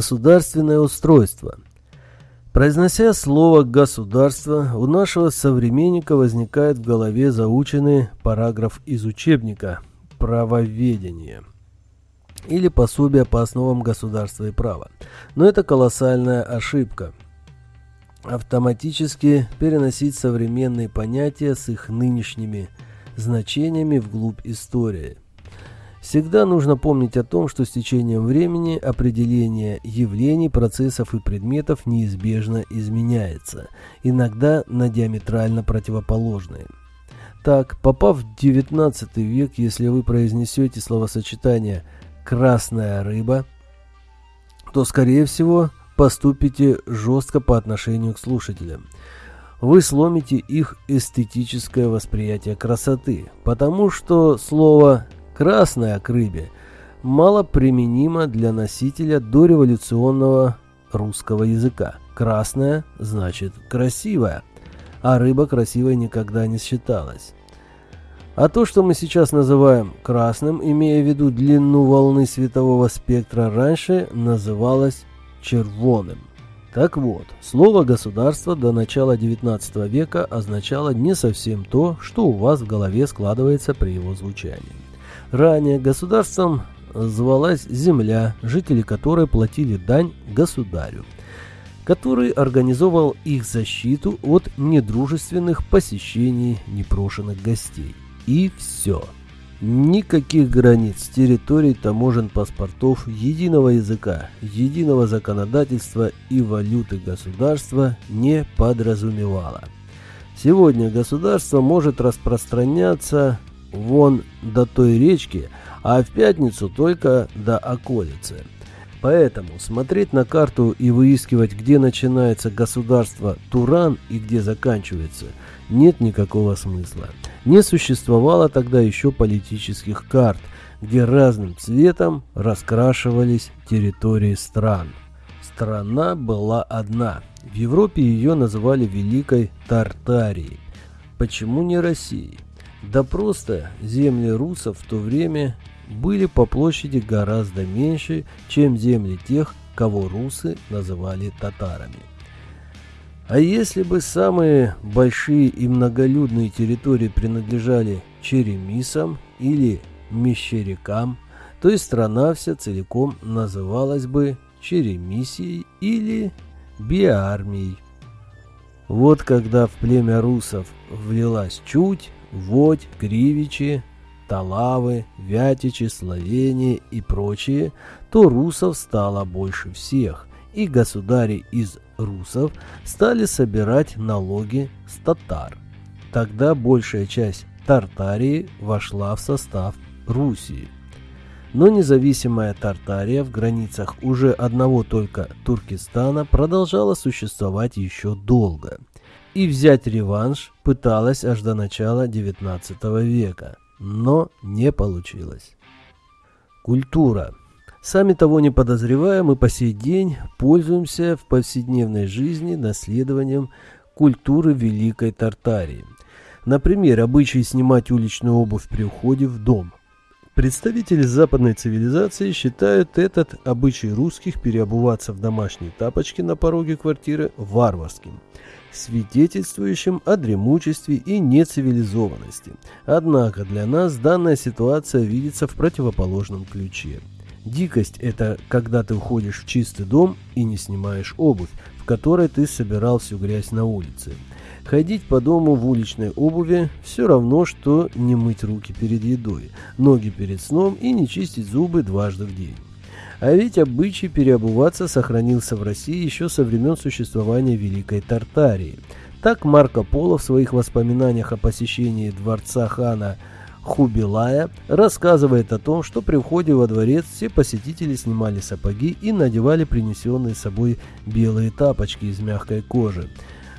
Государственное устройство. Произнося слово «государство», у нашего современника возникает в голове заученный параграф из учебника «Правоведение» или пособие по основам государства и права. Но это колоссальная ошибка. Автоматически переносить современные понятия с их нынешними значениями вглубь истории – Всегда нужно помнить о том, что с течением времени определение явлений, процессов и предметов неизбежно изменяется, иногда на диаметрально противоположные. Так, попав в XIX век, если вы произнесете словосочетание «красная рыба», то, скорее всего, поступите жестко по отношению к слушателям. Вы сломите их эстетическое восприятие красоты, потому что слово красная к рыбе мало применимо для носителя дореволюционного русского языка. Красная значит красивая, а рыба красивой никогда не считалась. А то, что мы сейчас называем красным, имея в виду длину волны светового спектра, раньше называлось червоным. Так вот, слово «государство» до начала XIX века означало не совсем то, что у вас в голове складывается при его звучании. Ранее государством звалась земля, жители которой платили дань государю, который организовал их защиту от недружественных посещений непрошенных гостей. И все. Никаких границ, территорий, таможен, паспортов, единого языка, единого законодательства и валюты государства не подразумевало. Сегодня государство может распространяться вон до той речки, а в пятницу только до околицы. Поэтому смотреть на карту и выискивать, где начинается государство Туран и где заканчивается, нет никакого смысла. Не существовало тогда еще политических карт, где разным цветом раскрашивались территории стран. Страна была одна. В Европе ее называли Великой Тартарией. Почему не Россией? Да просто земли русов в то время были по площади гораздо меньше, чем земли тех, кого русы называли татарами. А если бы самые большие и многолюдные территории принадлежали черемисам или мещерякам, то и страна вся целиком называлась бы Черемисией или Биармией. Вот когда в племя русов влилась чуть, Водь, Кривичи, Талавы, Вятичи, Словения и прочие, то русов стало больше всех, и государи из русов стали собирать налоги с татар. Тогда большая часть Тартарии вошла в состав Руси. Но независимая Тартария в границах уже одного только Туркестана продолжала существовать еще долго – и взять реванш пыталась аж до начала XIX века, но не получилось. Культура. Сами того не подозревая, мы по сей день пользуемся в повседневной жизни наследованием культуры Великой Тартарии. Например, обычай снимать уличную обувь при уходе в дом. Представители западной цивилизации считают этот обычай русских переобуваться в домашние тапочки на пороге квартиры варварским – свидетельствующим о дремучести и нецивилизованности. Однако для нас данная ситуация видится в противоположном ключе. Дикость – это когда ты уходишь в чистый дом и не снимаешь обувь, в которой ты собирал всю грязь на улице. Ходить по дому в уличной обуви – все равно, что не мыть руки перед едой, ноги перед сном и не чистить зубы дважды в день. А ведь обычай переобуваться сохранился в России еще со времен существования Великой Тартарии. Так Марко Поло в своих воспоминаниях о посещении дворца хана Хубилая рассказывает о том, что при входе во дворец все посетители снимали сапоги и надевали принесенные с собой белые тапочки из мягкой кожи.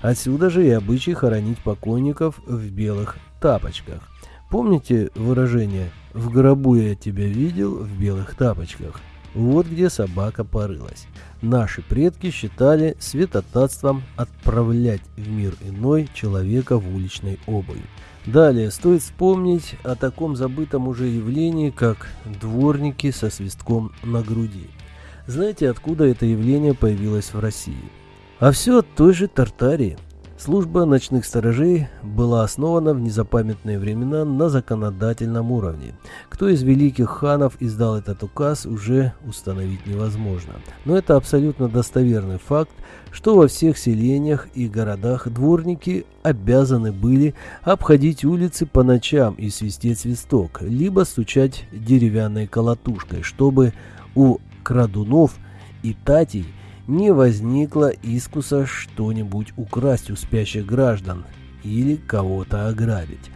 Отсюда же и обычай хоронить покойников в белых тапочках. Помните выражение «в гробу я тебя видел в белых тапочках»? Вот где собака порылась. Наши предки считали святотатством отправлять в мир иной человека в уличной обуви. Далее стоит вспомнить о таком забытом уже явлении, как дворники со свистком на груди. Знаете, откуда это явление появилось в России? А все от той же Тартарии. Служба ночных сторожей была основана в незапамятные времена на законодательном уровне. Кто из великих ханов издал этот указ, уже установить невозможно. Но это абсолютно достоверный факт, что во всех селениях и городах дворники обязаны были обходить улицы по ночам и свистеть свисток, либо стучать деревянной колотушкой, чтобы у крадунов и татей не возникло искуса что-нибудь украсть у спящих граждан или кого-то ограбить.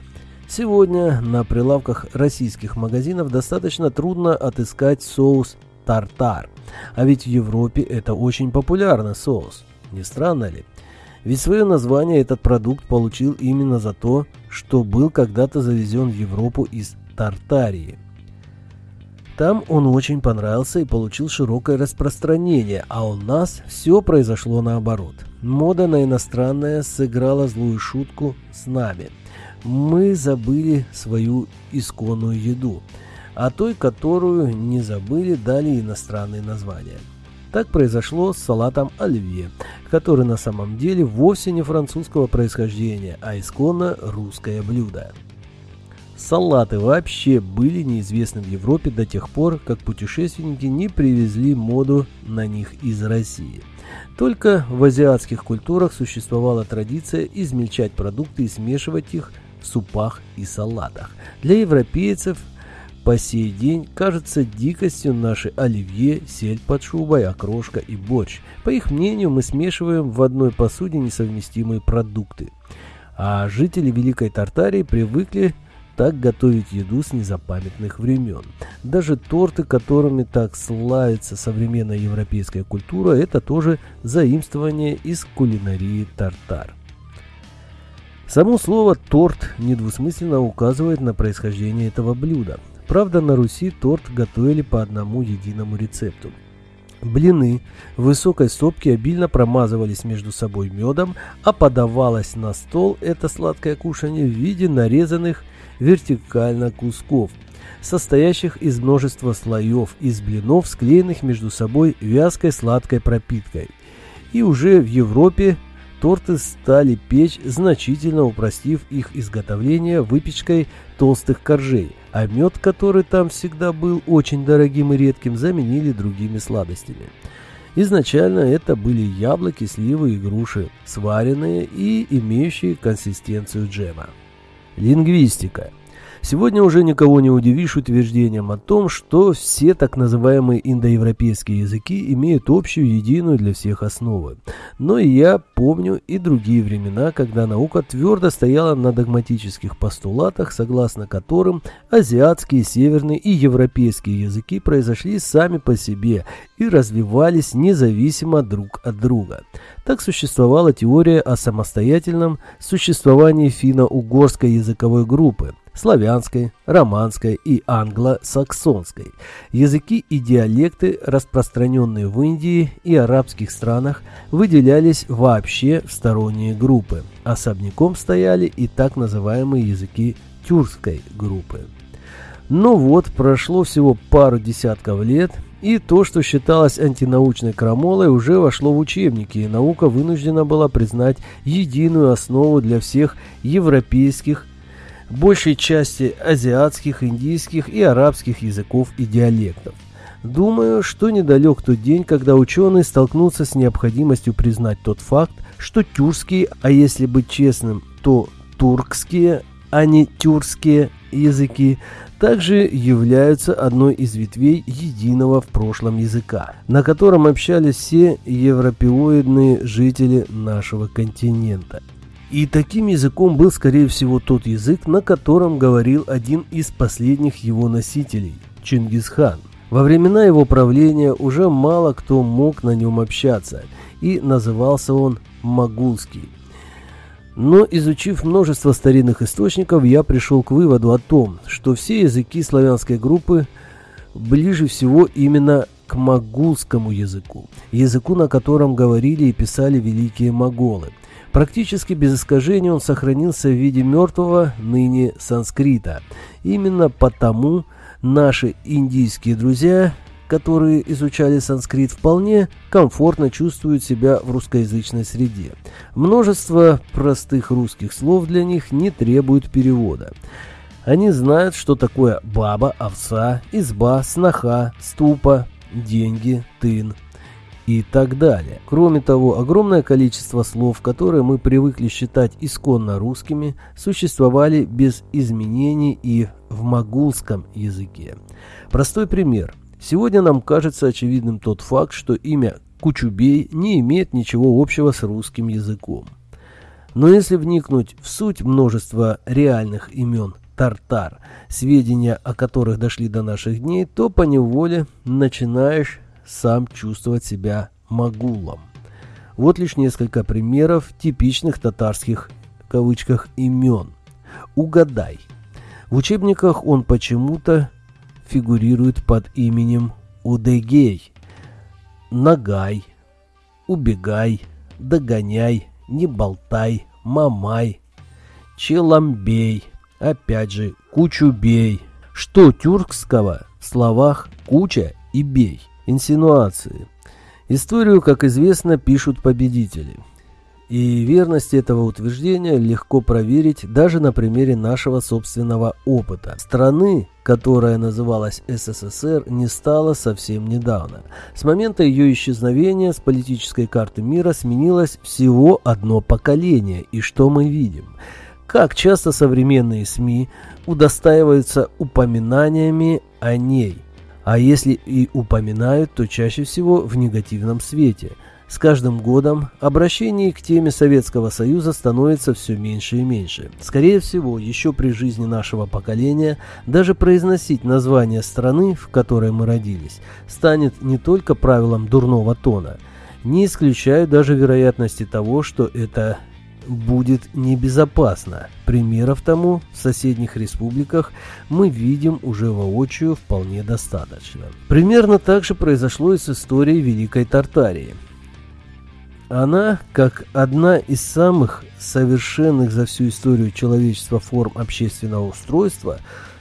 Сегодня на прилавках российских магазинов достаточно трудно отыскать соус тартар, а ведь в Европе это очень популярный соус. Не странно ли? Ведь свое название этот продукт получил именно за то, что был когда-то завезен в Европу из Тартарии. Там он очень понравился и получил широкое распространение, а у нас все произошло наоборот. Мода на иностранное сыграла злую шутку с нами. Мы забыли свою исконную еду, а той, которую не забыли, дали иностранные названия. Так произошло с салатом оливье, который на самом деле вовсе не французского происхождения, а исконно русское блюдо. Салаты вообще были неизвестны в Европе до тех пор, как путешественники не привезли моду на них из России. Только в азиатских культурах существовала традиция измельчать продукты и смешивать их в супах и салатах. Для европейцев по сей день кажется дикостью наши оливье, сель под шубой, окрошка и борщ. По их мнению, мы смешиваем в одной посуде несовместимые продукты. А жители Великой Тартарии привыкли так готовить еду с незапамятных времен. Даже торты, которыми так славится современная европейская культура, это тоже заимствование из кулинарии тартар. Само слово «торт» недвусмысленно указывает на происхождение этого блюда. Правда, на Руси торт готовили по одному единому рецепту. Блины в высокой стопке обильно промазывались между собой медом, а подавалось на стол это сладкое кушание в виде нарезанных вертикально кусков, состоящих из множества слоев из блинов, склеенных между собой вязкой сладкой пропиткой. И уже в Европе торты стали печь, значительно упростив их изготовление выпечкой толстых коржей, а мед, который там всегда был очень дорогим и редким, заменили другими сладостями. Изначально это были яблоки, сливы и груши, сваренные и имеющие консистенцию джема. Лингвистика. Сегодня уже никого не удивишь утверждением о том, что все так называемые индоевропейские языки имеют общую, единую для всех основу. Но я помню и другие времена, когда наука твердо стояла на догматических постулатах, согласно которым азиатские, северные и европейские языки произошли сами по себе и развивались независимо друг от друга. Так существовала теория о самостоятельном существовании финно-угорской языковой группы, славянской, романской и англо-саксонской. Языки и диалекты, распространенные в Индии и арабских странах, выделялись вообще в сторонние группы. Особняком стояли и так называемые языки тюркской группы. Но вот прошло всего пару десятков лет, и то, что считалось антинаучной крамолой, уже вошло в учебники, и наука вынуждена была признать единую основу для всех европейских, большей части азиатских, индийских и арабских языков и диалектов. Думаю, что недалек тот день, когда ученые столкнутся с необходимостью признать тот факт, что тюркские, а если быть честным, то туркские, а не тюркские языки также являются одной из ветвей единого в прошлом языка, на котором общались все европеоидные жители нашего континента. И таким языком был, скорее всего, тот язык, на котором говорил один из последних его носителей – Чингисхан. Во времена его правления уже мало кто мог на нем общаться, и назывался он Магулский. Но изучив множество старинных источников, я пришел к выводу о том, что все языки славянской группы ближе всего именно к могулскому языку, языку, на котором говорили и писали великие моголы. Практически без искажения он сохранился в виде мертвого ныне санскрита. Именно потому наши индийские друзья которые изучали санскрит, вполне комфортно чувствуют себя в русскоязычной среде. Множество простых русских слов для них не требуют перевода. Они знают, что такое баба, овца, изба, сноха, ступа, деньги, тын и так далее. Кроме того, огромное количество слов, которые мы привыкли считать исконно русскими, существовали без изменений и в могулском языке. Простой пример. Сегодня нам кажется очевидным тот факт, что имя Кучубей не имеет ничего общего с русским языком. Но если вникнуть в суть множества реальных имен Тартар, сведения о которых дошли до наших дней, то поневоле начинаешь сам чувствовать себя магулом. Вот лишь несколько примеров типичных татарских в кавычках имен. Угадай. В учебниках он почему-то фигурирует под именем Удегей. Нагай, убегай, догоняй, не болтай, мамай, челомбей – Опять же, кучу бей. Что тюркского в словах «куча» и «бей»? Инсинуации. Историю, как известно, пишут победители. И верность этого утверждения легко проверить даже на примере нашего собственного опыта. Страны, которая называлась СССР, не стала совсем недавно. С момента ее исчезновения с политической карты мира сменилось всего одно поколение. И что мы видим? как часто современные СМИ удостаиваются упоминаниями о ней. А если и упоминают, то чаще всего в негативном свете. С каждым годом обращений к теме Советского Союза становится все меньше и меньше. Скорее всего, еще при жизни нашего поколения даже произносить название страны, в которой мы родились, станет не только правилом дурного тона. Не исключаю даже вероятности того, что это будет небезопасно. Примеров тому в соседних республиках мы видим уже воочию вполне достаточно. Примерно так же произошло и с историей Великой Тартарии. Она, как одна из самых совершенных за всю историю человечества форм общественного устройства,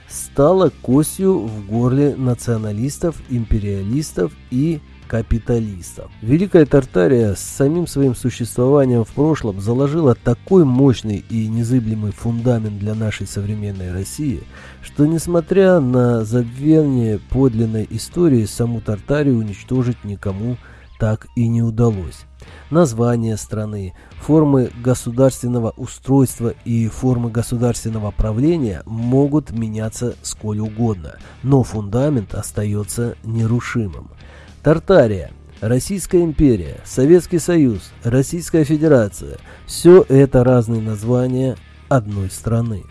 стала костью в горле националистов, империалистов и капиталистов. Великая Тартария с самим своим существованием в прошлом заложила такой мощный и незыблемый фундамент для нашей современной России, что несмотря на забвение подлинной истории, саму Тартарию уничтожить никому так и не удалось. Название страны, формы государственного устройства и формы государственного правления могут меняться сколь угодно, но фундамент остается нерушимым. Тартария, Российская империя, Советский Союз, Российская Федерация – все это разные названия одной страны.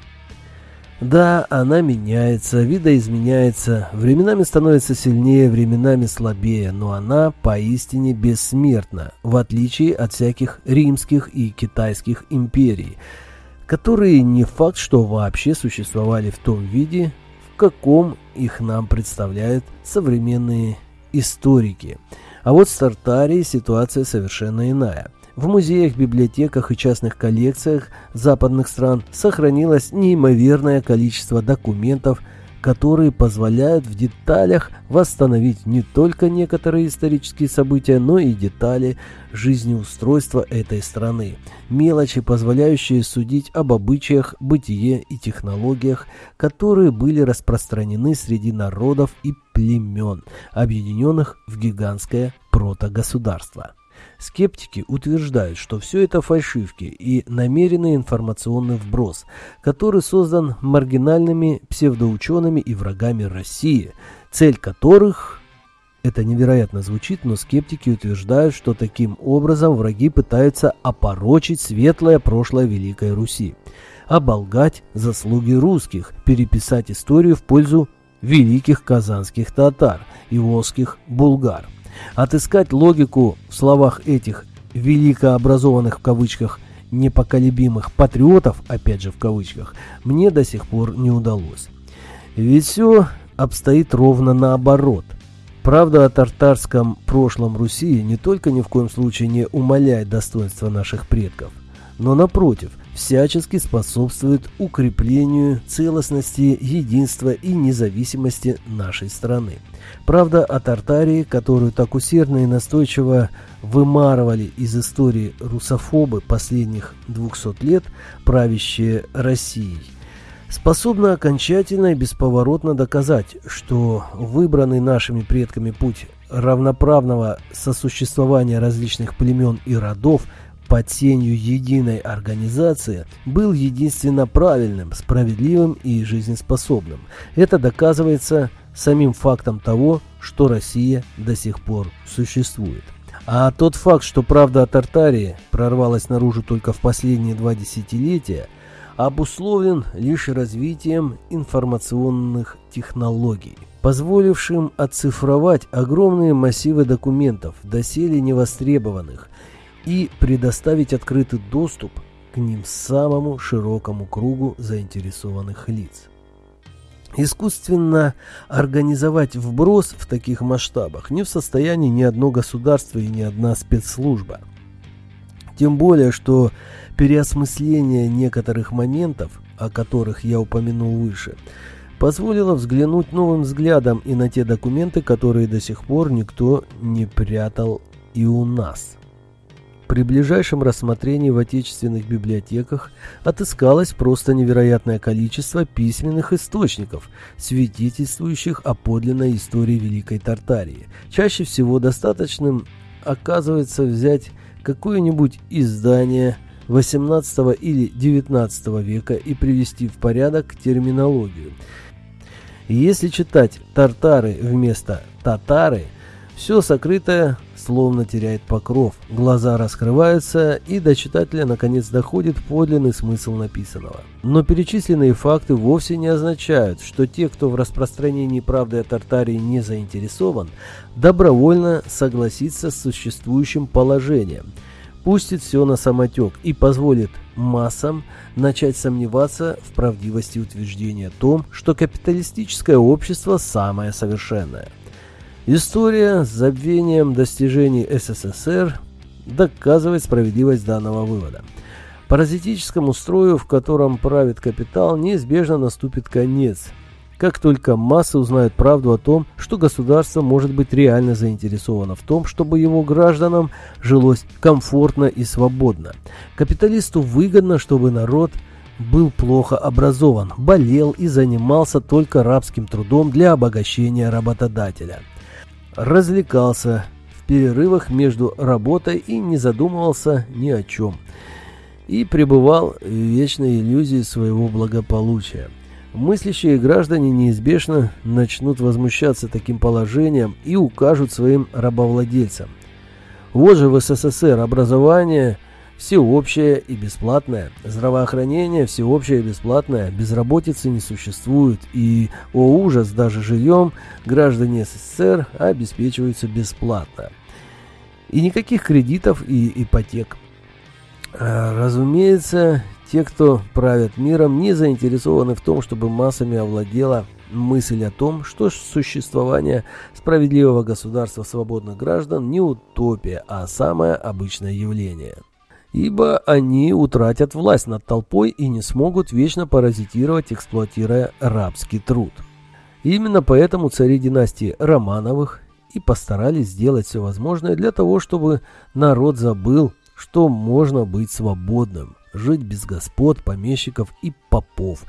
Да, она меняется, видоизменяется, временами становится сильнее, временами слабее, но она поистине бессмертна, в отличие от всяких римских и китайских империй, которые не факт, что вообще существовали в том виде, в каком их нам представляют современные историки. А вот с Тартарией ситуация совершенно иная. В музеях, библиотеках и частных коллекциях западных стран сохранилось неимоверное количество документов, которые позволяют в деталях восстановить не только некоторые исторические события, но и детали жизнеустройства этой страны, мелочи, позволяющие судить об обычаях, бытие и технологиях, которые были распространены среди народов и племен, объединенных в гигантское протогосударство. Скептики утверждают, что все это фальшивки и намеренный информационный вброс, который создан маргинальными псевдоучеными и врагами России, цель которых... Это невероятно звучит, но скептики утверждают, что таким образом враги пытаются опорочить светлое прошлое Великой Руси, оболгать заслуги русских, переписать историю в пользу великих казанских татар и волжских булгар. Отыскать логику в словах этих «великообразованных» в кавычках непоколебимых патриотов, опять же в кавычках, мне до сих пор не удалось. Ведь все обстоит ровно наоборот. Правда о тартарском прошлом Руси не только ни в коем случае не умаляет достоинства наших предков, но напротив, всячески способствует укреплению целостности, единства и независимости нашей страны. Правда о Тартарии, которую так усердно и настойчиво вымарывали из истории русофобы последних 200 лет, правящие Россией, способна окончательно и бесповоротно доказать, что выбранный нашими предками путь равноправного сосуществования различных племен и родов под сенью единой организации был единственно правильным, справедливым и жизнеспособным. Это доказывается самим фактом того, что Россия до сих пор существует. А тот факт, что правда о Тартарии прорвалась наружу только в последние два десятилетия, обусловлен лишь развитием информационных технологий, позволившим оцифровать огромные массивы документов, доселе невостребованных, и предоставить открытый доступ к ним самому широкому кругу заинтересованных лиц. Искусственно организовать вброс в таких масштабах не в состоянии ни одно государство и ни одна спецслужба. Тем более, что переосмысление некоторых моментов, о которых я упомянул выше, позволило взглянуть новым взглядом и на те документы, которые до сих пор никто не прятал и у нас. При ближайшем рассмотрении в отечественных библиотеках отыскалось просто невероятное количество письменных источников, свидетельствующих о подлинной истории Великой Тартарии. Чаще всего достаточным оказывается взять какое-нибудь издание 18 или 19 века и привести в порядок терминологию. Если читать «тартары» вместо «татары», все сокрытое словно теряет покров, глаза раскрываются, и до читателя наконец доходит подлинный смысл написанного. Но перечисленные факты вовсе не означают, что те, кто в распространении правды о Тартарии не заинтересован, добровольно согласится с существующим положением, пустит все на самотек и позволит массам начать сомневаться в правдивости утверждения о том, что капиталистическое общество самое совершенное. История с забвением достижений СССР доказывает справедливость данного вывода. Паразитическому строю, в котором правит капитал, неизбежно наступит конец. Как только массы узнают правду о том, что государство может быть реально заинтересовано в том, чтобы его гражданам жилось комфортно и свободно. Капиталисту выгодно, чтобы народ был плохо образован, болел и занимался только рабским трудом для обогащения работодателя – развлекался в перерывах между работой и не задумывался ни о чем. И пребывал в вечной иллюзии своего благополучия. Мыслящие граждане неизбежно начнут возмущаться таким положением и укажут своим рабовладельцам. Вот же в СССР образование – всеобщее и бесплатное. Здравоохранение всеобщее и бесплатное. Безработицы не существует. И, о ужас, даже жильем граждане СССР обеспечиваются бесплатно. И никаких кредитов и ипотек. А, разумеется, те, кто правят миром, не заинтересованы в том, чтобы массами овладела мысль о том, что существование справедливого государства свободных граждан не утопия, а самое обычное явление – ибо они утратят власть над толпой и не смогут вечно паразитировать, эксплуатируя рабский труд. именно поэтому цари династии Романовых и постарались сделать все возможное для того, чтобы народ забыл, что можно быть свободным, жить без господ, помещиков и попов.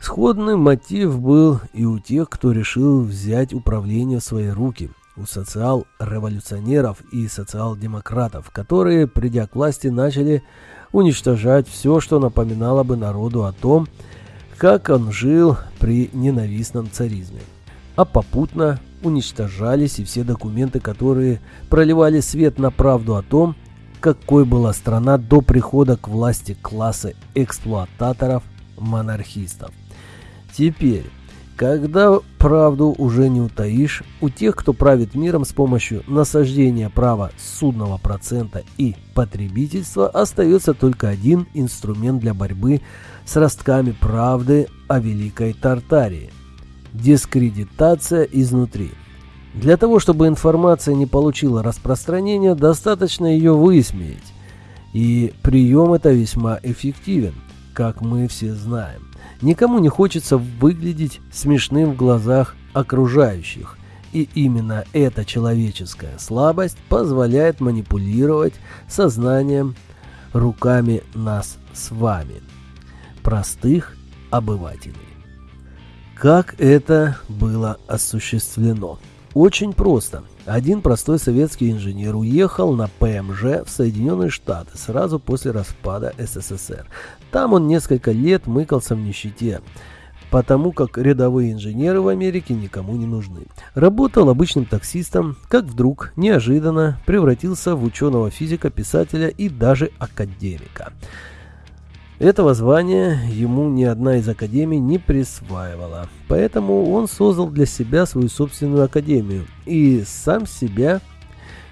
Сходный мотив был и у тех, кто решил взять управление в свои руки – у социал-революционеров и социал-демократов, которые, придя к власти, начали уничтожать все, что напоминало бы народу о том, как он жил при ненавистном царизме. А попутно уничтожались и все документы, которые проливали свет на правду о том, какой была страна до прихода к власти класса эксплуататоров-монархистов. Теперь когда правду уже не утаишь, у тех, кто правит миром с помощью насаждения права судного процента и потребительства, остается только один инструмент для борьбы с ростками правды о Великой Тартарии – дискредитация изнутри. Для того, чтобы информация не получила распространения, достаточно ее высмеять. И прием это весьма эффективен – как мы все знаем. Никому не хочется выглядеть смешным в глазах окружающих. И именно эта человеческая слабость позволяет манипулировать сознанием руками нас с вами, простых обывателей. Как это было осуществлено? Очень просто. Один простой советский инженер уехал на ПМЖ в Соединенные Штаты сразу после распада СССР. Там он несколько лет мыкался в нищете, потому как рядовые инженеры в Америке никому не нужны. Работал обычным таксистом, как вдруг неожиданно превратился в ученого физика, писателя и даже академика. Этого звания ему ни одна из академий не присваивала, поэтому он создал для себя свою собственную академию и сам себя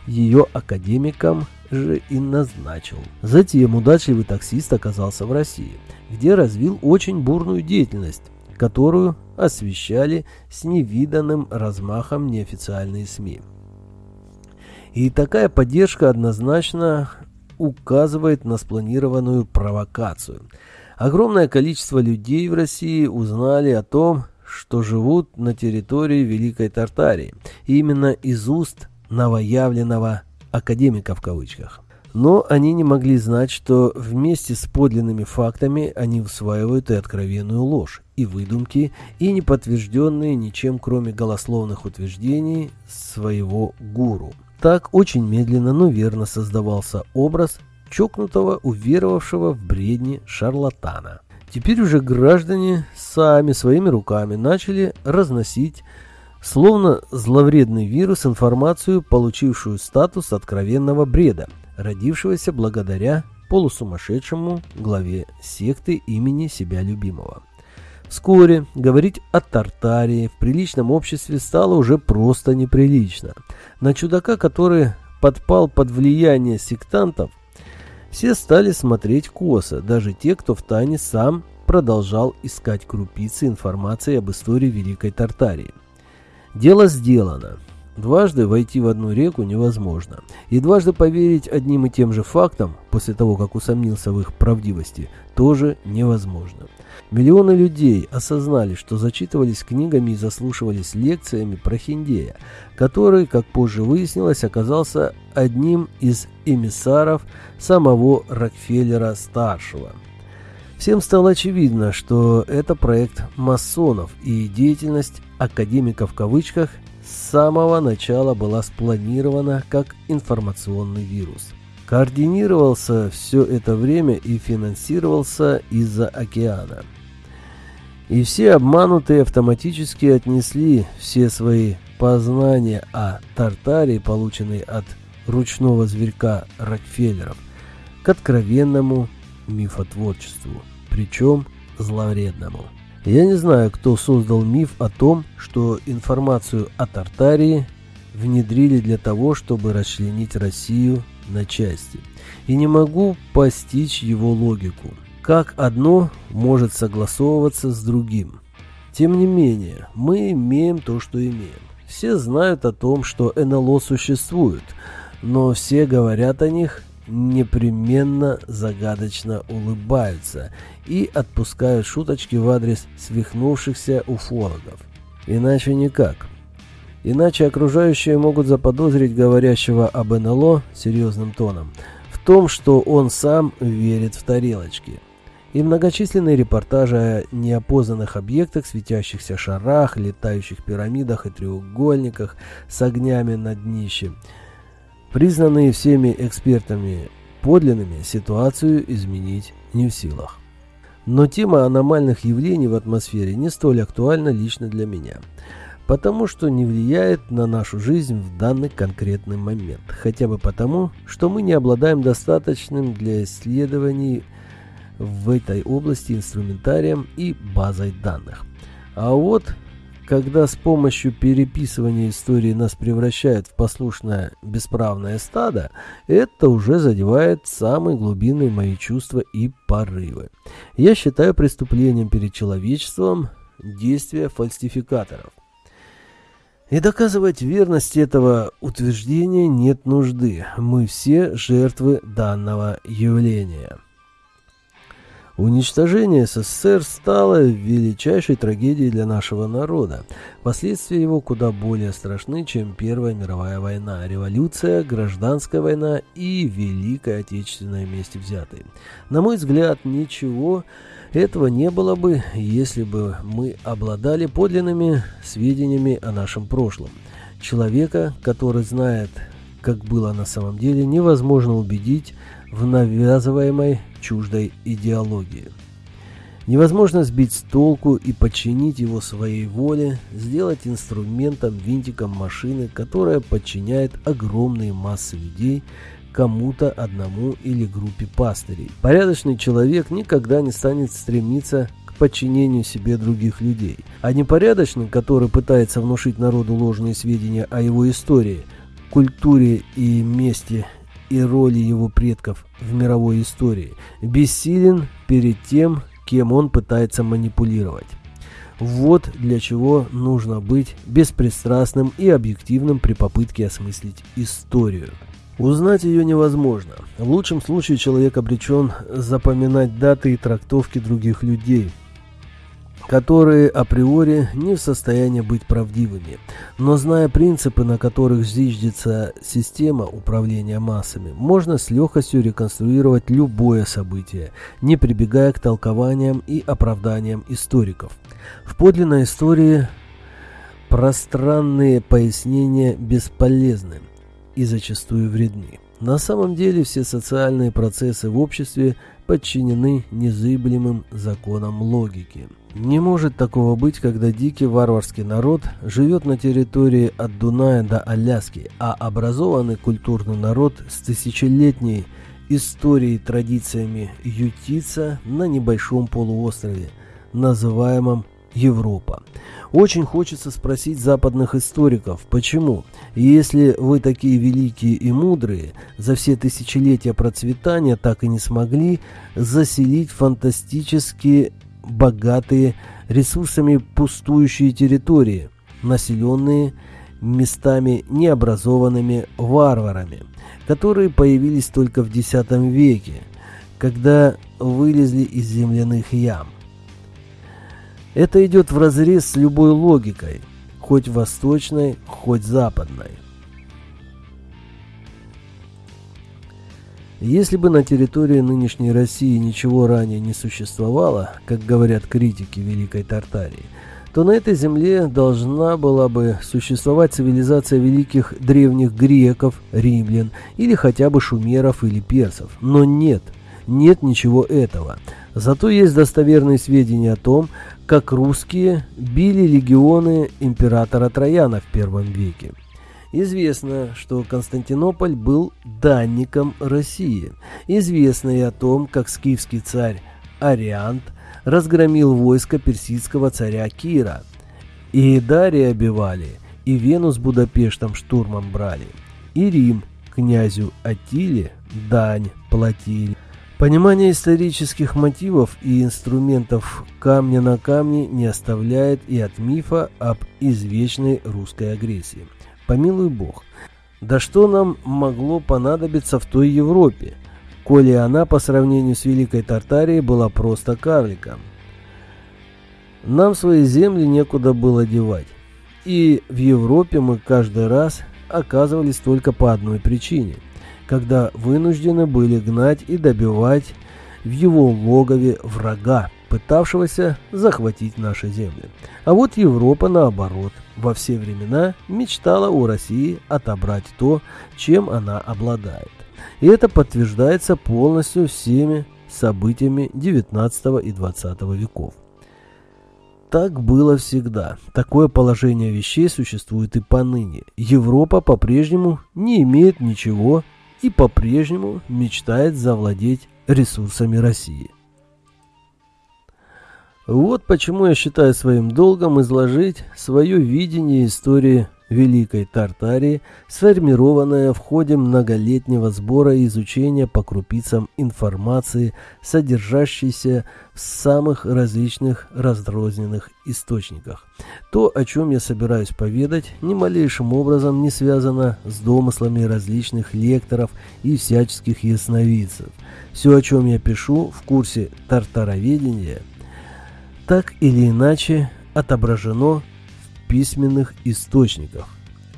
ее академиком же и назначил. Затем удачливый таксист оказался в России, где развил очень бурную деятельность, которую освещали с невиданным размахом неофициальные СМИ. И такая поддержка однозначно указывает на спланированную провокацию. Огромное количество людей в России узнали о том, что живут на территории Великой Тартарии, именно из уст новоявленного «академика» в кавычках. Но они не могли знать, что вместе с подлинными фактами они усваивают и откровенную ложь, и выдумки, и неподтвержденные ничем кроме голословных утверждений своего гуру – так очень медленно, но верно создавался образ чокнутого, уверовавшего в бредни шарлатана. Теперь уже граждане сами своими руками начали разносить, словно зловредный вирус, информацию, получившую статус откровенного бреда, родившегося благодаря полусумасшедшему главе секты имени себя любимого. Вскоре говорить о Тартарии в приличном обществе стало уже просто неприлично. На чудака, который подпал под влияние сектантов, все стали смотреть косо, даже те, кто втайне сам продолжал искать крупицы информации об истории Великой Тартарии. Дело сделано. Дважды войти в одну реку невозможно. И дважды поверить одним и тем же фактам, после того, как усомнился в их правдивости, тоже невозможно. Миллионы людей осознали, что зачитывались книгами и заслушивались лекциями про Хиндея, который, как позже выяснилось, оказался одним из эмиссаров самого Рокфеллера-старшего. Всем стало очевидно, что это проект масонов, и деятельность «академика» в кавычках с самого начала была спланирована как информационный вирус. Координировался все это время и финансировался из-за океана. И все обманутые автоматически отнесли все свои познания о Тартаре, полученные от ручного зверька Рокфеллеров, к откровенному мифотворчеству, причем зловредному. Я не знаю, кто создал миф о том, что информацию о Тартарии внедрили для того, чтобы расчленить Россию на части. И не могу постичь его логику как одно может согласовываться с другим. Тем не менее, мы имеем то, что имеем. Все знают о том, что НЛО существует, но все говорят о них непременно загадочно улыбаются и отпускают шуточки в адрес свихнувшихся уфологов. Иначе никак. Иначе окружающие могут заподозрить говорящего об НЛО серьезным тоном в том, что он сам верит в тарелочки и многочисленные репортажи о неопознанных объектах, светящихся шарах, летающих пирамидах и треугольниках с огнями на днище. Признанные всеми экспертами подлинными, ситуацию изменить не в силах. Но тема аномальных явлений в атмосфере не столь актуальна лично для меня, потому что не влияет на нашу жизнь в данный конкретный момент, хотя бы потому, что мы не обладаем достаточным для исследований в этой области инструментарием и базой данных. А вот когда с помощью переписывания истории нас превращают в послушное бесправное стадо, это уже задевает самые глубинные мои чувства и порывы. Я считаю преступлением перед человечеством действия фальсификаторов. И доказывать верность этого утверждения нет нужды. Мы все жертвы данного явления. Уничтожение СССР стало величайшей трагедией для нашего народа. Последствия его куда более страшны, чем Первая мировая война, революция, гражданская война и Великая Отечественная вместе взятые. На мой взгляд, ничего этого не было бы, если бы мы обладали подлинными сведениями о нашем прошлом. Человека, который знает, как было на самом деле, невозможно убедить в навязываемой чуждой идеологии. Невозможно сбить с толку и подчинить его своей воле, сделать инструментом, винтиком машины, которая подчиняет огромные массы людей кому-то одному или группе пастырей. Порядочный человек никогда не станет стремиться к подчинению себе других людей. А непорядочный, который пытается внушить народу ложные сведения о его истории, культуре и месте и роли его предков в мировой истории, бессилен перед тем, кем он пытается манипулировать. Вот для чего нужно быть беспристрастным и объективным при попытке осмыслить историю. Узнать ее невозможно. В лучшем случае человек обречен запоминать даты и трактовки других людей – которые априори не в состоянии быть правдивыми. Но зная принципы, на которых зиждется система управления массами, можно с легкостью реконструировать любое событие, не прибегая к толкованиям и оправданиям историков. В подлинной истории пространные пояснения бесполезны и зачастую вредны. На самом деле все социальные процессы в обществе подчинены незыблемым законам логики. Не может такого быть, когда дикий варварский народ живет на территории от Дуная до Аляски, а образованный культурный народ с тысячелетней историей и традициями ютится на небольшом полуострове, называемом Европа. Очень хочется спросить западных историков, почему, если вы такие великие и мудрые, за все тысячелетия процветания так и не смогли заселить фантастические богатые ресурсами пустующие территории, населенные местами необразованными варварами, которые появились только в X веке, когда вылезли из земляных ям. Это идет вразрез с любой логикой, хоть восточной, хоть западной. Если бы на территории нынешней России ничего ранее не существовало, как говорят критики Великой Тартарии, то на этой земле должна была бы существовать цивилизация великих древних греков, римлян или хотя бы шумеров или персов. Но нет, нет ничего этого. Зато есть достоверные сведения о том, как русские били легионы императора Трояна в первом веке. Известно, что Константинополь был данником России. Известно и о том, как скифский царь Ариант разгромил войско персидского царя Кира. И Дария обивали, и Вену с Будапештом штурмом брали, и Рим князю Атиле дань платили. Понимание исторических мотивов и инструментов камня на камне не оставляет и от мифа об извечной русской агрессии. Помилуй бог. Да что нам могло понадобиться в той Европе, коли она по сравнению с Великой Тартарией была просто карликом? Нам свои земли некуда было девать. И в Европе мы каждый раз оказывались только по одной причине, когда вынуждены были гнать и добивать в его логове врага, пытавшегося захватить наши земли. А вот Европа, наоборот, во все времена мечтала у России отобрать то, чем она обладает. И это подтверждается полностью всеми событиями XIX и XX веков. Так было всегда. Такое положение вещей существует и поныне. Европа по-прежнему не имеет ничего и по-прежнему мечтает завладеть ресурсами России. Вот почему я считаю своим долгом изложить свое видение истории Великой Тартарии, сформированная в ходе многолетнего сбора и изучения по крупицам информации, содержащейся в самых различных раздрозненных источниках. То, о чем я собираюсь поведать, ни малейшим образом не связано с домыслами различных лекторов и всяческих ясновидцев. Все, о чем я пишу в курсе тартароведения, так или иначе отображено письменных источниках,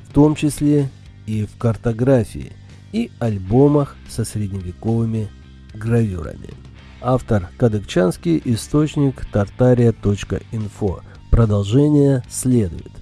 в том числе и в картографии и альбомах со средневековыми гравюрами. Автор Кадыкчанский, источник тартария.инфо. Продолжение следует.